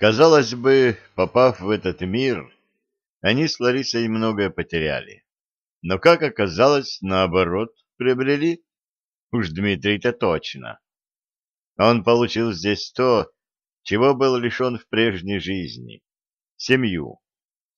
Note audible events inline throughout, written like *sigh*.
Казалось бы, попав в этот мир, они с Ларисой многое потеряли. Но, как оказалось, наоборот, приобрели. Уж Дмитрий-то точно. Он получил здесь то, чего был лишен в прежней жизни — семью,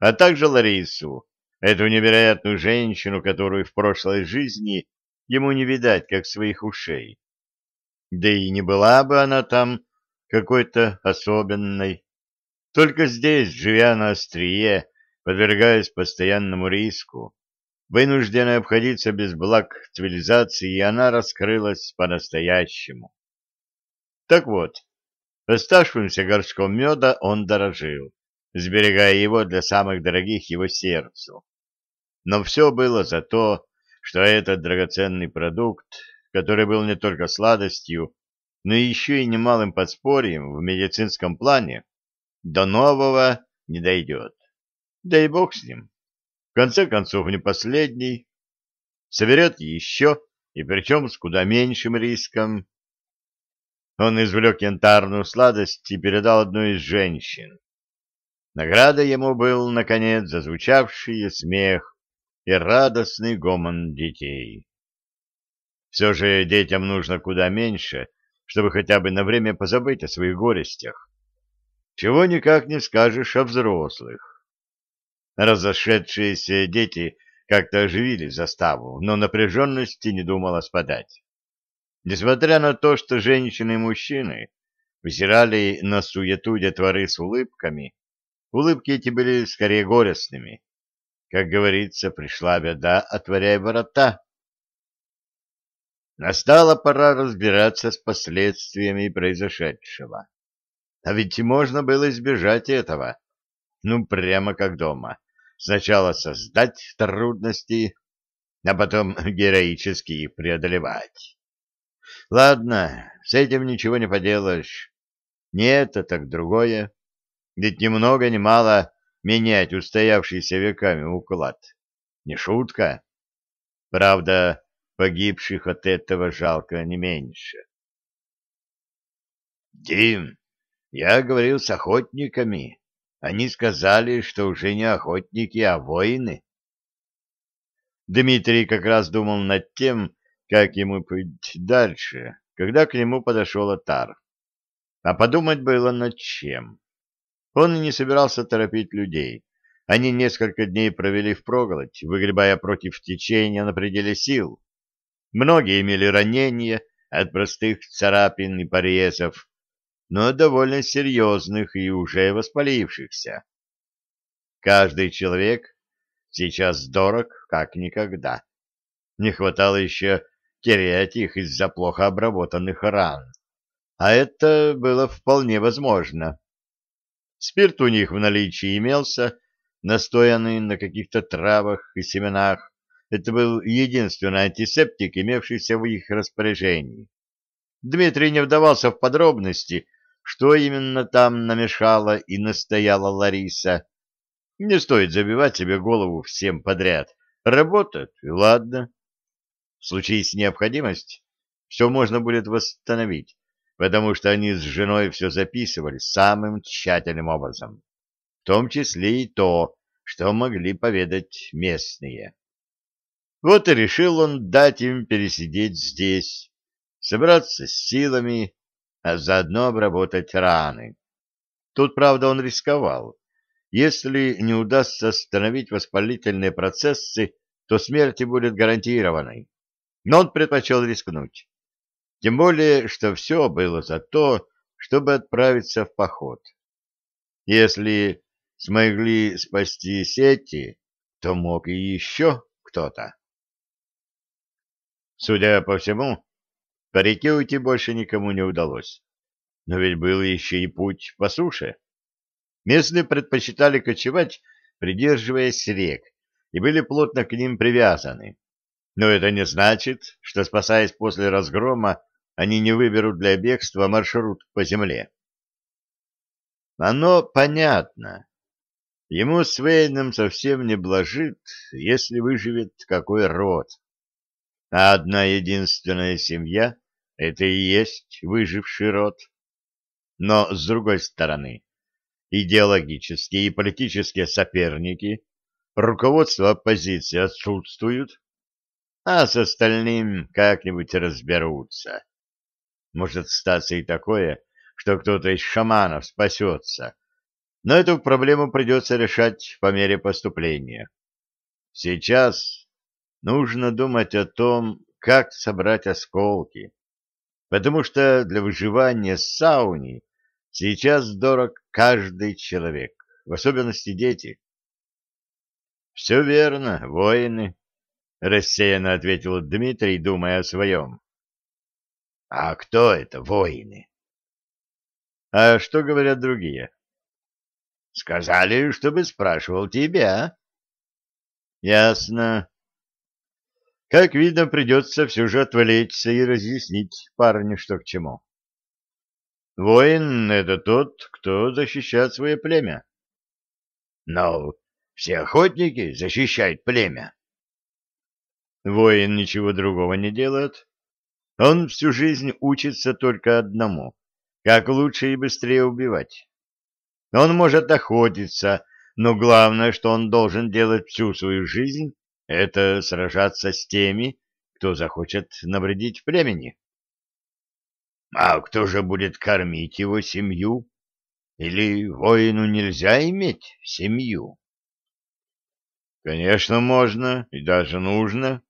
а также Ларису, эту невероятную женщину, которую в прошлой жизни ему не видать, как своих ушей. Да и не была бы она там какой-то особенной. Только здесь, живя на острие, подвергаясь постоянному риску, вынужденная обходиться без благ цивилизации, и она раскрылась по-настоящему. Так вот, оставшимся горшком меда он дорожил, сберегая его для самых дорогих его сердцу. Но все было за то, что этот драгоценный продукт, который был не только сладостью, но еще и немалым подспорьем в медицинском плане, до нового не дойдет. Да и бог с ним. В конце концов, не последний. Соберет еще, и причем с куда меньшим риском. Он извлек янтарную сладость и передал одной из женщин. Награда ему был, наконец, зазвучавший смех и радостный гомон детей. Все же детям нужно куда меньше, чтобы хотя бы на время позабыть о своих горестях чего никак не скажешь о взрослых. Разошедшиеся дети как-то оживили заставу, но напряженности не думала спадать. Несмотря на то, что женщины и мужчины взирали на суету детворы с улыбками, улыбки эти были скорее горестными. Как говорится, пришла беда, отворяй ворота. Настала пора разбираться с последствиями произошедшего. А ведь можно было избежать этого. Ну, прямо как дома. Сначала создать трудности, а потом *laughs* героически их преодолевать. Ладно, с этим ничего не поделаешь. Не это, так другое. Ведь ни много ни мало менять устоявшийся веками уклад. Не шутка. Правда, погибших от этого жалко не меньше. — Дим, я говорил с охотниками. Они сказали, что уже не охотники, а воины. Дмитрий как раз думал над тем, как ему быть дальше, когда к нему подошел Атар. А подумать было над чем. Он и не собирался торопить людей. Они несколько дней провели в впроголодь, выгребая против течения на пределе сил. Многие имели ранения от простых царапин и порезов, но довольно серьезных и уже воспалившихся. Каждый человек сейчас дорог как никогда. Не хватало еще терять их из-за плохо обработанных ран. А это было вполне возможно. Спирт у них в наличии имелся, настоянный на каких-то травах и семенах. Это был единственный антисептик, имевшийся в их распоряжении. Дмитрий не вдавался в подробности, что именно там намешала и настояла Лариса. Не стоит забивать себе голову всем подряд. Работает, и ладно. В случае с необходимость все можно будет восстановить, потому что они с женой все записывали самым тщательным образом, в том числе и то, что могли поведать местные. Вот и решил он дать им пересидеть здесь, собраться с силами а заодно обработать раны. Тут, правда, он рисковал. Если не удастся остановить воспалительные процессы, то смерть будет гарантированной. Но он предпочел рискнуть. Тем более, что все было за то, чтобы отправиться в поход. Если смогли спасти сети, то мог и еще кто-то. Судя по всему, по реке уйти больше никому не удалось. Но ведь был еще и путь по суше. Местные предпочитали кочевать, придерживаясь рек, и были плотно к ним привязаны. Но это не значит, что, спасаясь после разгрома, они не выберут для бегства маршрут по земле. Оно понятно. Ему с Вейном совсем не блажит, если выживет какой род. А одна единственная семья — это и есть выживший род. Но, с другой стороны, идеологические и политические соперники, руководство оппозиции отсутствуют, а с остальным как-нибудь разберутся. Может статься и такое, что кто-то из шаманов спасется, но эту проблему придется решать по мере поступления. Сейчас нужно думать о том, как собрать осколки, потому что для выживания сауни сейчас дорог каждый человек, в особенности дети. — Все верно, воины, — рассеянно ответил Дмитрий, думая о своем. — А кто это воины? — А что говорят другие? — Сказали, чтобы спрашивал тебя. — Ясно. Как видно, придется все же отвлечься и разъяснить парню, что к чему. Воин — это тот, кто защищает свое племя. Но все охотники защищают племя. Воин ничего другого не делает. Он всю жизнь учится только одному — как лучше и быстрее убивать. Он может охотиться, но главное, что он должен делать всю свою жизнь, это сражаться с теми, кто захочет навредить племени. А кто же будет кормить его семью? Или воину нельзя иметь семью? Конечно, можно и даже нужно.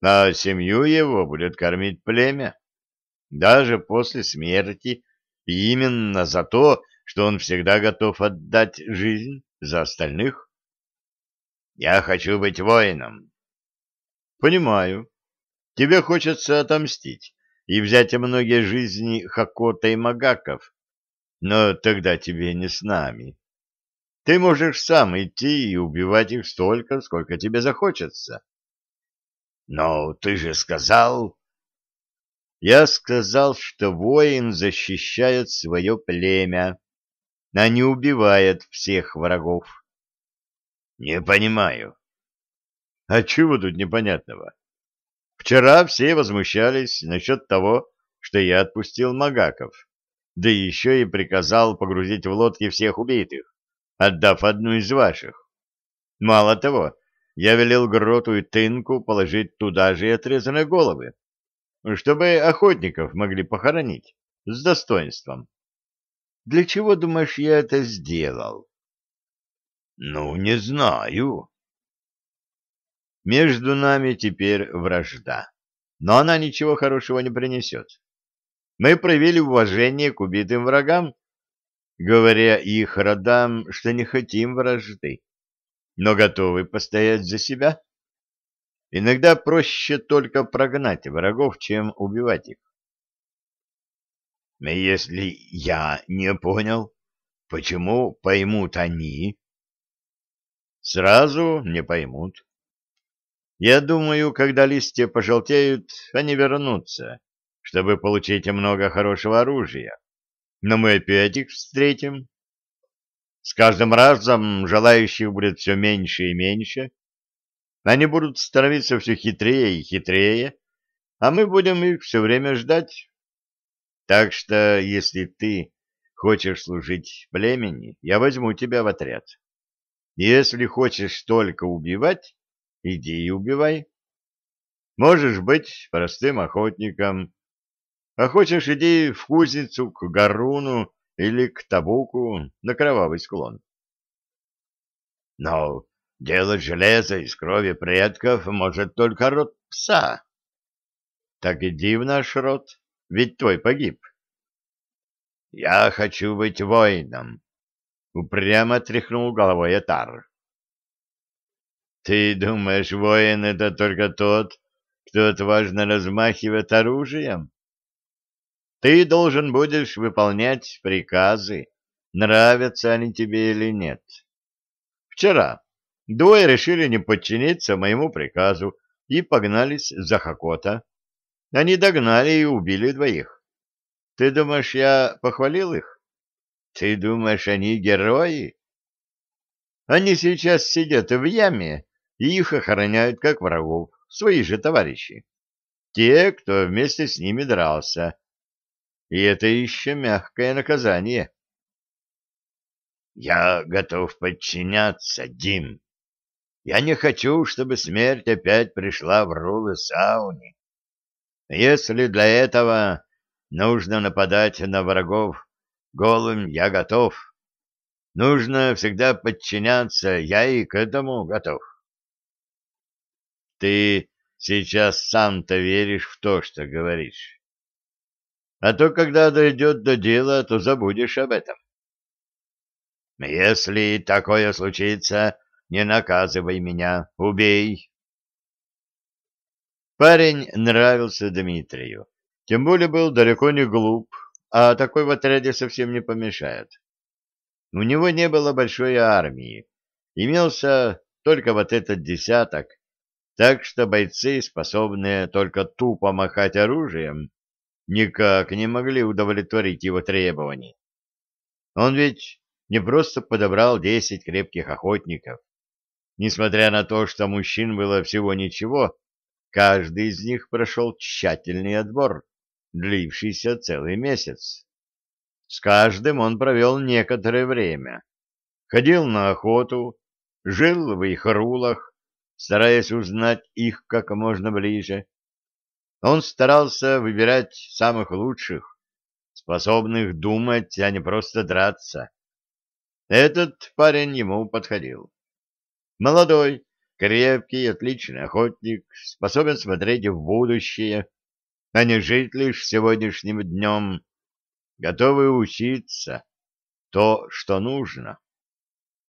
А семью его будет кормить племя, даже после смерти, и именно за то, что он всегда готов отдать жизнь за остальных. Я хочу быть воином. Понимаю. Тебе хочется отомстить и взять многие жизни Хакота и Магаков, но тогда тебе не с нами. Ты можешь сам идти и убивать их столько, сколько тебе захочется. Но ты же сказал... Я сказал, что воин защищает свое племя, а не убивает всех врагов. Не понимаю. А чего тут непонятного? Вчера все возмущались насчет того, что я отпустил Магаков, да еще и приказал погрузить в лодки всех убитых, отдав одну из ваших. Мало того, я велел Гроту и Тынку положить туда же и отрезанные головы, чтобы охотников могли похоронить с достоинством. Для чего, думаешь, я это сделал? Ну, не знаю. Между нами теперь вражда, но она ничего хорошего не принесет. Мы проявили уважение к убитым врагам, говоря их родам, что не хотим вражды, но готовы постоять за себя. Иногда проще только прогнать врагов, чем убивать их. Если я не понял, почему поймут они, Сразу не поймут. Я думаю, когда листья пожелтеют, они вернутся, чтобы получить много хорошего оружия. Но мы опять их встретим. С каждым разом желающих будет все меньше и меньше. Они будут становиться все хитрее и хитрее, а мы будем их все время ждать. Так что, если ты хочешь служить племени, я возьму тебя в отряд. Если хочешь только убивать, иди и убивай. Можешь быть простым охотником, а хочешь иди в кузницу к Гаруну или к Табуку на кровавый склон. Но делать железо из крови предков может только род пса. Так иди в наш род, ведь твой погиб. Я хочу быть воином, Упрямо тряхнул головой Этар. «Ты думаешь, воин — это только тот, кто отважно размахивает оружием? Ты должен будешь выполнять приказы, нравятся они тебе или нет. Вчера двое решили не подчиниться моему приказу и погнались за Хакота. Они догнали и убили двоих. Ты думаешь, я похвалил их? Ты думаешь, они герои? Они сейчас сидят в яме и их охраняют как врагов, свои же товарищи. Те, кто вместе с ними дрался. И это еще мягкое наказание. Я готов подчиняться, Дим. Я не хочу, чтобы смерть опять пришла в рулы сауни. Если для этого нужно нападать на врагов голым, я готов. Нужно всегда подчиняться, я и к этому готов. Ты сейчас сам-то веришь в то, что говоришь. А то, когда дойдет до дела, то забудешь об этом. Если такое случится, не наказывай меня, убей. Парень нравился Дмитрию, тем более был далеко не глуп, а такой в отряде совсем не помешает. У него не было большой армии, имелся только вот этот десяток, так что бойцы, способные только тупо махать оружием, никак не могли удовлетворить его требований. Он ведь не просто подобрал десять крепких охотников. Несмотря на то, что мужчин было всего ничего, каждый из них прошел тщательный отбор, длившийся целый месяц. С каждым он провел некоторое время. Ходил на охоту, жил в их рулах, стараясь узнать их как можно ближе. Он старался выбирать самых лучших, способных думать, а не просто драться. Этот парень ему подходил. Молодой, крепкий, отличный охотник, способен смотреть в будущее, а не жить лишь сегодняшним днем, готовый учиться то, что нужно.